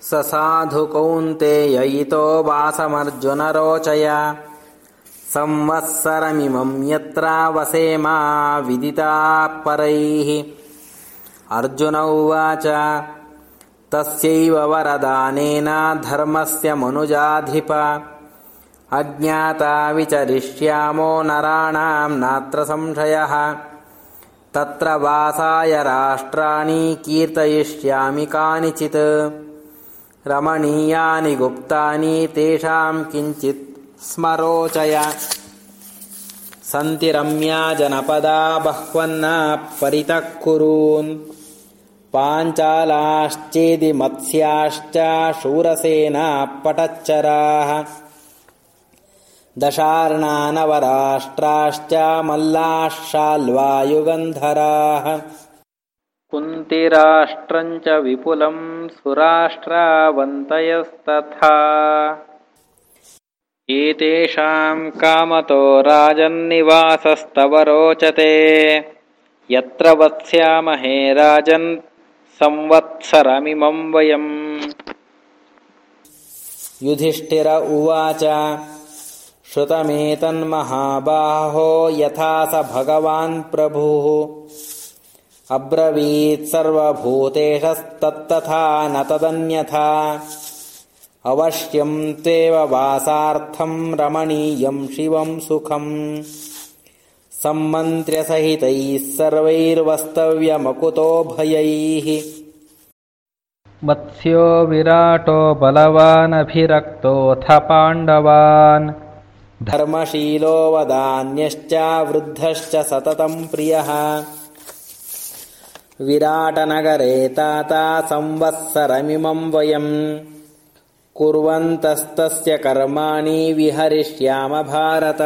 स साधु कौन्तेययितो वासमर्जुनरोचय। संवत्सरमिमं यत्रा वसेमा विदिता परैः। अर्जुन उवाच तस्यैव वरदानेन धर्मस्य मनुजाधिप। अज्ञाता विचरिष्यामो नराणां नात्र संशयः। तत्र वासाय राष्ट्राणि कीर्तयिष्यामि कानिचित् रमणीयानि गुप्तानि तेषां किञ्चित् स्मरोचय। सन्ति रम्या जनपदा बह्वन्ना परितः कुरून् पाञ्चालाश्चेदि मत्स्याश्च शूरसेनापटच्चराः दशार्णानवराष्ट्राश्च मल्लाशाल्वायुगन्धराः कुन्तिराष्ट्रम् च विपुलम् सुराष्ट्रावन्तयस्तथा। एतेषाम् कामतो राजन्निवासस्तव रोचते। यत्र वत्स्यामहे राजन् संवत्सरमिमम् वयम्। युधिष्ठिर उवाच श्रुतमेतन्महाबाहो यथा स भगवान् प्रभुः सर्वभूतेशस्तत्तथा न तदन्यथा। अवश्यं त्वेव वासार्थं रमणीयं शिवं सुखम् सम्मन्त्र्यसहितैः सर्वैर्वस्तव्यमकुतो भयैः। वत्स्यो विराटो बलवानभिरक्तोऽथ पाण्डवान्। धर्मशीलो वदान्यश्च वृद्धश्च सततं प्रियः विराटनगरे ताता संवत्सरमिमं वयम्। कुर्वन्तस्तस्य कर्माणि विहरिष्याम भारत